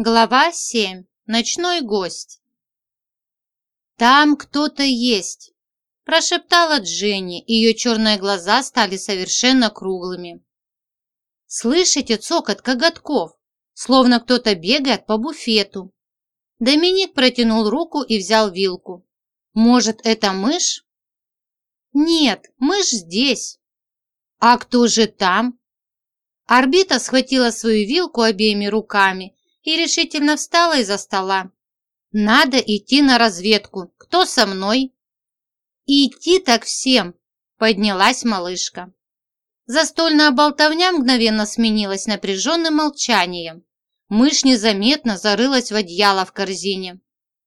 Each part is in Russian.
Глава 7. Ночной гость. «Там кто-то есть», – прошептала Дженни, ее черные глаза стали совершенно круглыми. «Слышите цокот коготков, словно кто-то бегает по буфету». Доминик протянул руку и взял вилку. «Может, это мышь?» «Нет, мышь здесь». «А кто же там?» Орбита схватила свою вилку обеими руками и решительно встала из-за стола. «Надо идти на разведку. Кто со мной?» «Идти так всем!» – поднялась малышка. Застольная болтовня мгновенно сменилась напряженным молчанием. Мышь незаметно зарылась в одеяло в корзине.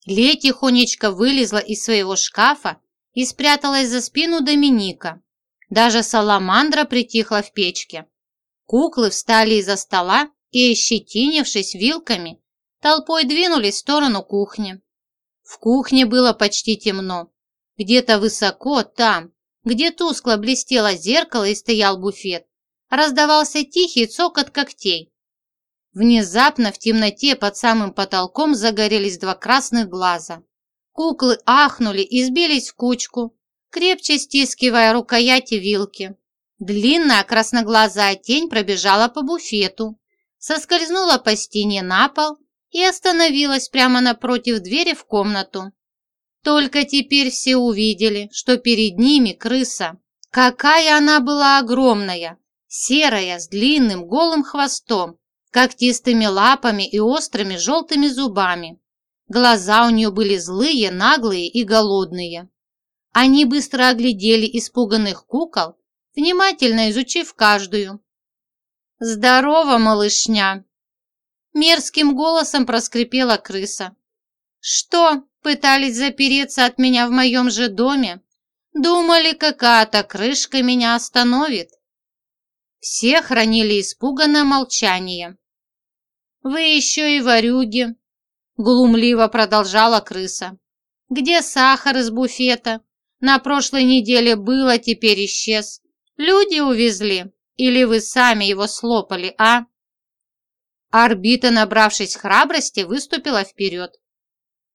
Ле тихонечко вылезла из своего шкафа и спряталась за спину Доминика. Даже саламандра притихла в печке. Куклы встали из-за стола и, ощетинившись вилками, толпой двинулись в сторону кухни. В кухне было почти темно. Где-то высоко, там, где тускло блестело зеркало и стоял буфет, раздавался тихий цокот когтей. Внезапно в темноте под самым потолком загорелись два красных глаза. Куклы ахнули и сбились в кучку, крепче стискивая рукояти вилки. Длинная красноглазая тень пробежала по буфету, соскользнула по стене на пол и остановилась прямо напротив двери в комнату. Только теперь все увидели, что перед ними крыса. Какая она была огромная, серая, с длинным голым хвостом, когтистыми лапами и острыми желтыми зубами. Глаза у нее были злые, наглые и голодные. Они быстро оглядели испуганных кукол, внимательно изучив каждую, «Здорово, малышня!» Мерзким голосом проскрипела крыса. «Что, пытались запереться от меня в моем же доме? Думали, какая-то крышка меня остановит?» Все хранили испуганное молчание. «Вы еще и ворюги!» Глумливо продолжала крыса. «Где сахар из буфета? На прошлой неделе было, теперь исчез. Люди увезли. Или вы сами его слопали, а?» Орбита, набравшись храбрости, выступила вперед.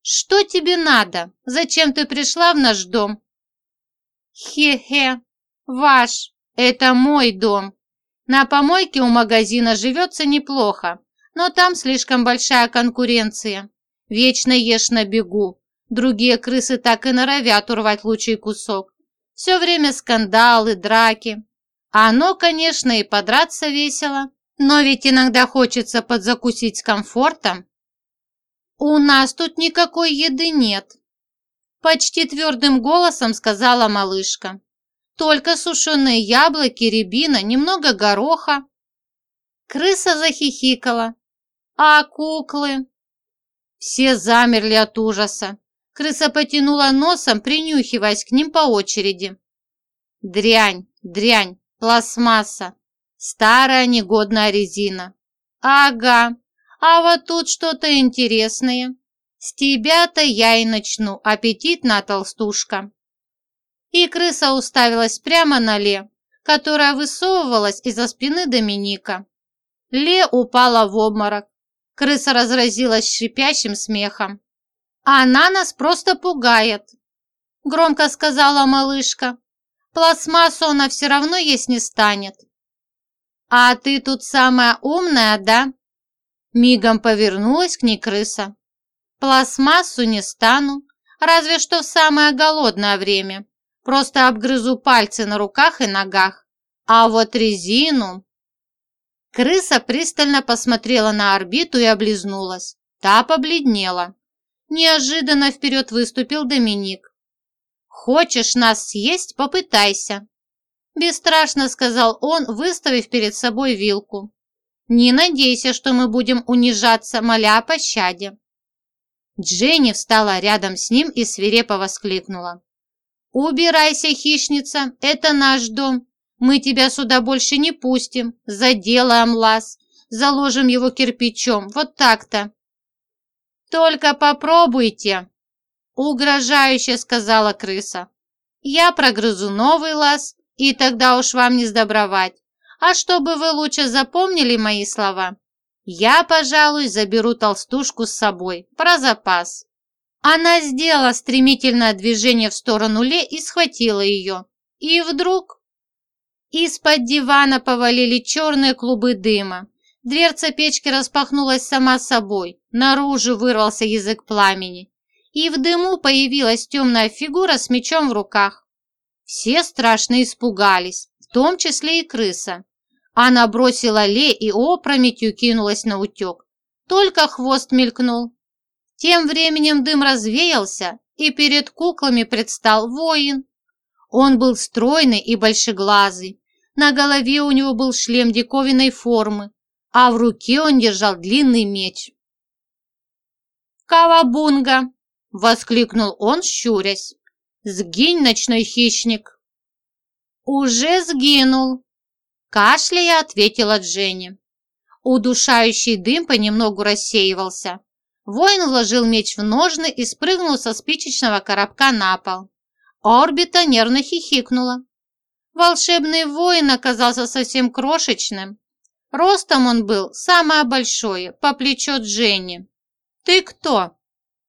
«Что тебе надо? Зачем ты пришла в наш дом?» «Хе-хе, ваш, это мой дом. На помойке у магазина живется неплохо, но там слишком большая конкуренция. Вечно ешь на бегу. Другие крысы так и норовят урвать лучший кусок. Все время скандалы, драки. Оно, конечно, и подраться весело, но ведь иногда хочется подзакусить с комфортом. «У нас тут никакой еды нет», – почти твердым голосом сказала малышка. «Только сушеные яблоки, рябина, немного гороха». Крыса захихикала. «А куклы?» Все замерли от ужаса. Крыса потянула носом, принюхиваясь к ним по очереди. «Дрянь, дрянь, Пластмасса. Старая негодная резина. Ага. А вот тут что-то интересное. С тебя-то я и начну, аппетитная толстушка. И крыса уставилась прямо на Ле, которая высовывалась из-за спины Доминика. Ле упала в обморок. Крыса разразилась шипящим смехом. «Она нас просто пугает», – громко сказала малышка. Пластмассу она все равно есть не станет. А ты тут самая умная, да? Мигом повернулась к ней крыса. Пластмассу не стану, разве что в самое голодное время. Просто обгрызу пальцы на руках и ногах. А вот резину... Крыса пристально посмотрела на орбиту и облизнулась. Та побледнела. Неожиданно вперед выступил Доминик. «Хочешь нас съесть? Попытайся!» Бесстрашно сказал он, выставив перед собой вилку. «Не надейся, что мы будем унижаться, моля о пощаде!» Дженни встала рядом с ним и свирепо воскликнула. «Убирайся, хищница, это наш дом. Мы тебя сюда больше не пустим. Заделаем лаз, заложим его кирпичом, вот так-то». «Только попробуйте!» Угрожающе сказала крыса. Я прогрызу новый лаз, и тогда уж вам не сдобровать. А чтобы вы лучше запомнили мои слова, Я, пожалуй, заберу толстушку с собой, про запас. Она сделала стремительное движение в сторону Ле и схватила ее. И вдруг... Из-под дивана повалили черные клубы дыма. Дверца печки распахнулась сама собой. Наружу вырвался язык пламени. И в дыму появилась темная фигура с мечом в руках. Все страшно испугались, в том числе и крыса. Она бросила Ле и опрометью кинулась на утек. Только хвост мелькнул. Тем временем дым развеялся, и перед куклами предстал воин. Он был стройный и большеглазый. На голове у него был шлем диковинной формы, а в руке он держал длинный меч. «Кавабунга!» – воскликнул он, щурясь. «Сгинь, ночной хищник!» «Уже сгинул!» Кашляя, ответила Дженни. Удушающий дым понемногу рассеивался. Воин вложил меч в ножны и спрыгнул со спичечного коробка на пол. Орбита нервно хихикнула. Волшебный воин оказался совсем крошечным. Ростом он был самое большое, по плечо Дженни. «Ты кто?» –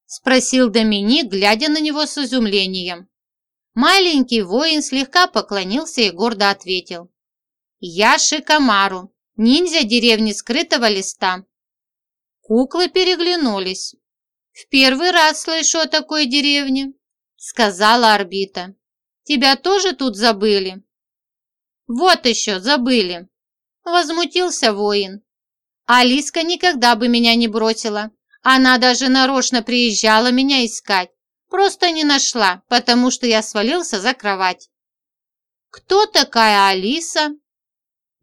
спросил Доминик, глядя на него с изумлением. Маленький воин слегка поклонился и гордо ответил. «Я Шикамару, ниндзя деревни скрытого листа». Куклы переглянулись. «В первый раз слышу о такой деревне», — сказала орбита. «Тебя тоже тут забыли?» «Вот еще, забыли», — возмутился воин. «Алиска никогда бы меня не бросила. Она даже нарочно приезжала меня искать. Просто не нашла, потому что я свалился за кровать». «Кто такая Алиса?»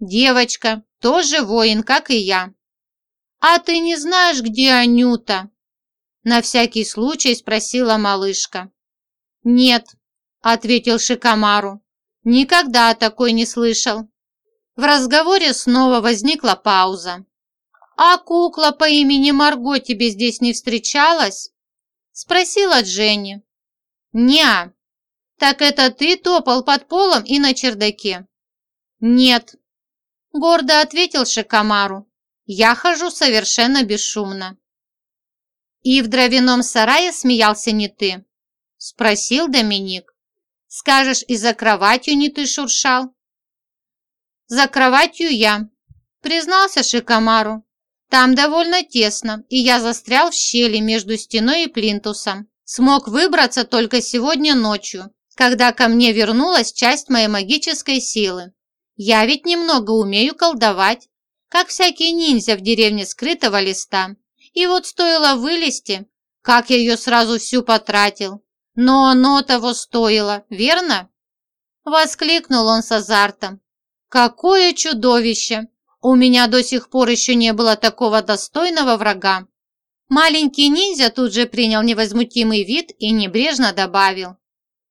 Девочка, тоже воин, как и я. А ты не знаешь, где Анюта? На всякий случай спросила малышка. Нет, ответил Шикамару. Никогда такой не слышал. В разговоре снова возникла пауза. «А кукла по имени Марго тебе здесь не встречалась?» Спросила Дженни. «Не, так это ты топал под полом и на чердаке?» «Нет, Гордо ответил Шикамару. Я хожу совершенно бесшумно. И в дровяном сарае смеялся не ты? Спросил Доминик. Скажешь, и за кроватью не ты шуршал? За кроватью я, признался Шикамару. Там довольно тесно, и я застрял в щели между стеной и плинтусом. Смог выбраться только сегодня ночью, когда ко мне вернулась часть моей магической силы. Я ведь немного умею колдовать, как всякие ниндзя в деревне скрытого листа. И вот стоило вылезти, как я ее сразу всю потратил. Но оно того стоило, верно? Воскликнул он с азартом. Какое чудовище! У меня до сих пор еще не было такого достойного врага. Маленький ниндзя тут же принял невозмутимый вид и небрежно добавил.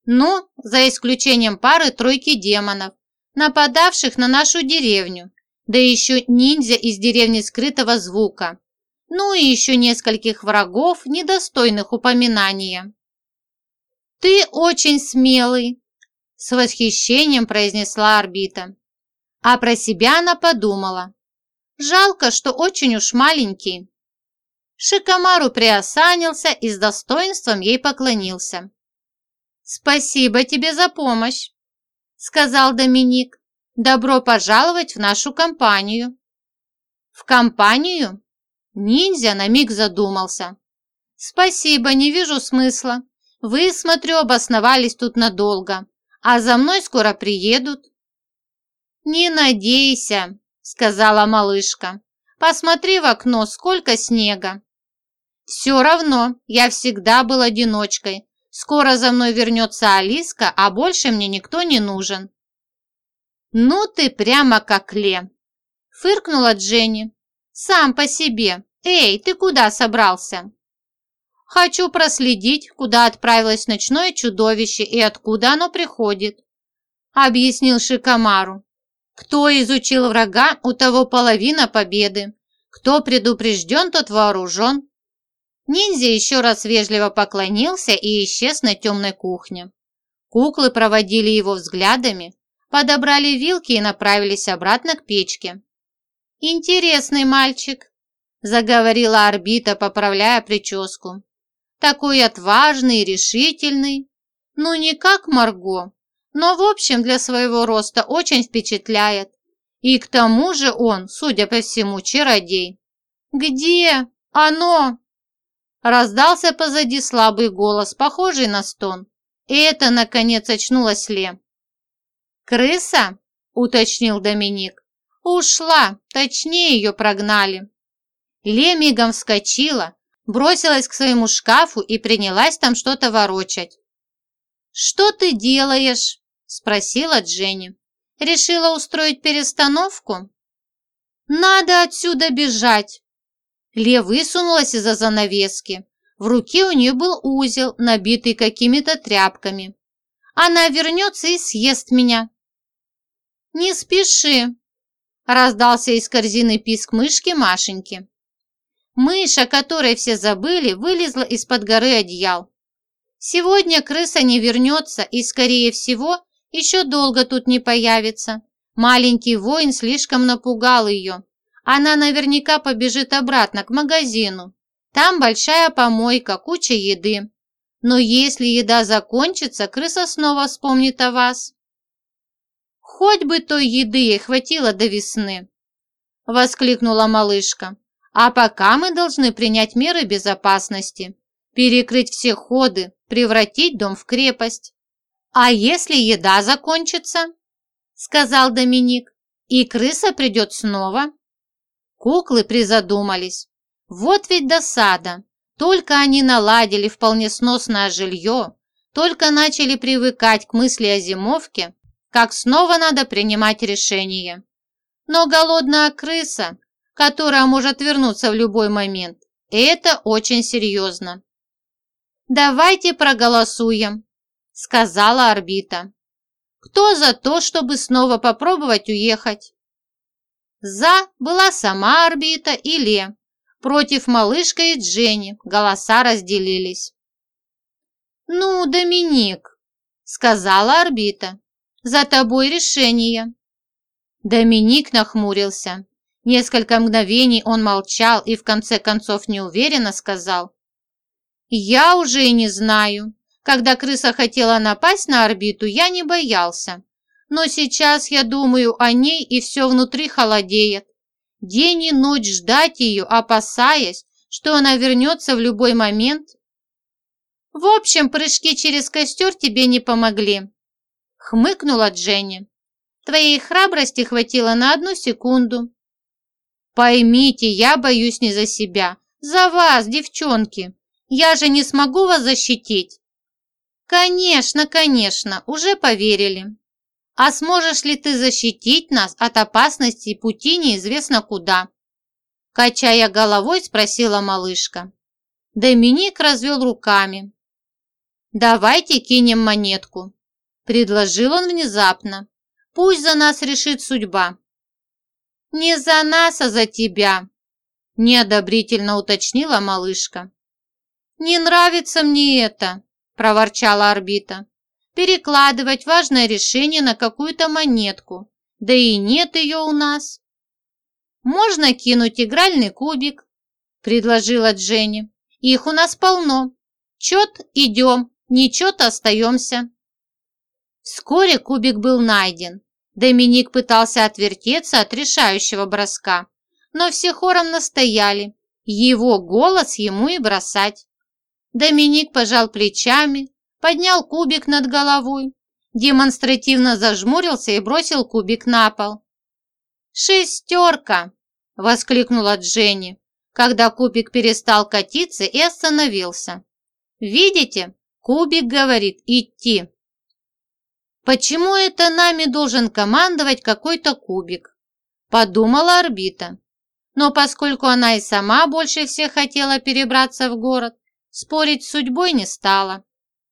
Ну, за исключением пары-тройки демонов, нападавших на нашу деревню, да еще ниндзя из деревни скрытого звука, ну и еще нескольких врагов, недостойных упоминания. «Ты очень смелый», – с восхищением произнесла орбита. А про себя она подумала. Жалко, что очень уж маленький. Шикомару приосанился и с достоинством ей поклонился. «Спасибо тебе за помощь», сказал Доминик. «Добро пожаловать в нашу компанию». «В компанию?» Ниндзя на миг задумался. «Спасибо, не вижу смысла. Вы, смотрю, обосновались тут надолго, а за мной скоро приедут». «Не надейся», — сказала малышка. «Посмотри в окно, сколько снега». «Все равно, я всегда был одиночкой, Скоро за мной вернется Алиска, а больше мне никто не нужен». «Ну ты прямо как Ле!» – фыркнула Дженни. «Сам по себе. Эй, ты куда собрался?» «Хочу проследить, куда отправилось ночное чудовище и откуда оно приходит», – объяснил Шикамару. «Кто изучил врага, у того половина победы. Кто предупрежден, тот вооружен. Ниндзя еще раз вежливо поклонился и исчез на темной кухне. Куклы проводили его взглядами, подобрали вилки и направились обратно к печке. «Интересный мальчик», заговорила орбита, поправляя прическу. Такой отважный и решительный. Ну, не как Марго, но в общем для своего роста очень впечатляет. И к тому же он, судя по всему, чародей. «Где оно?» Раздался позади слабый голос, похожий на стон. И это, наконец, очнулась Ле. «Крыса?» – уточнил Доминик. «Ушла, точнее ее прогнали». Ле мигом вскочила, бросилась к своему шкафу и принялась там что-то ворочать. «Что ты делаешь?» – спросила Дженни. «Решила устроить перестановку?» «Надо отсюда бежать!» Ле высунулась из-за занавески. В руке у нее был узел, набитый какими-то тряпками. «Она вернется и съест меня!» «Не спеши!» – раздался из корзины писк мышки Машеньки. Мышь, о которой все забыли, вылезла из-под горы одеял. Сегодня крыса не вернется и, скорее всего, еще долго тут не появится. Маленький воин слишком напугал ее. Она наверняка побежит обратно к магазину. Там большая помойка, куча еды. Но если еда закончится, крыса снова вспомнит о вас. Хоть бы той еды ей хватило до весны, воскликнула малышка. А пока мы должны принять меры безопасности, перекрыть все ходы, превратить дом в крепость. А если еда закончится? Сказал Доминик. И крыса придет снова? Куклы призадумались. Вот ведь досада. Только они наладили вполне сносное жилье, только начали привыкать к мысли о зимовке, как снова надо принимать решение. Но голодная крыса которая может вернуться в любой момент. Это очень серьезно. «Давайте проголосуем», – сказала орбита. «Кто за то, чтобы снова попробовать уехать?» «За» была сама орбита и Ле. Против малышка и Дженни голоса разделились. «Ну, Доминик», – сказала орбита, – «за тобой решение». Доминик нахмурился. Несколько мгновений он молчал и в конце концов неуверенно сказал. «Я уже и не знаю. Когда крыса хотела напасть на орбиту, я не боялся. Но сейчас я думаю о ней, и все внутри холодеет. День и ночь ждать ее, опасаясь, что она вернется в любой момент. В общем, прыжки через костер тебе не помогли. Хмыкнула Дженни. Твоей храбрости хватило на одну секунду, Поймите, я боюсь не за себя, за вас, девчонки. Я же не смогу вас защитить. Конечно, конечно, уже поверили. А сможешь ли ты защитить нас от опасности пути неизвестно куда? Качая головой, спросила малышка. Доминик развел руками. «Давайте кинем монетку», – предложил он внезапно. «Пусть за нас решит судьба. «Не за нас, а за тебя», – неодобрительно уточнила малышка. «Не нравится мне это», – проворчала орбита. «Перекладывать важное решение на какую-то монетку, да и нет ее у нас». «Можно кинуть игральный кубик», – предложила Дженни. «Их у нас полно. Чет идем, нечет остаемся». Вскоре кубик был найден, Доминик пытался отвертеться от решающего броска, но все хором настояли. Его голос ему и бросать. Доминик пожал плечами, поднял кубик над головой, демонстративно зажмурился и бросил кубик на пол. «Шестерка!» – воскликнула Дженни, когда кубик перестал катиться и остановился. «Видите, кубик говорит идти». Почему это нами должен командовать какой-то кубик? Подумала орбита. Но поскольку она и сама больше всех хотела перебраться в город, спорить с судьбой не стала.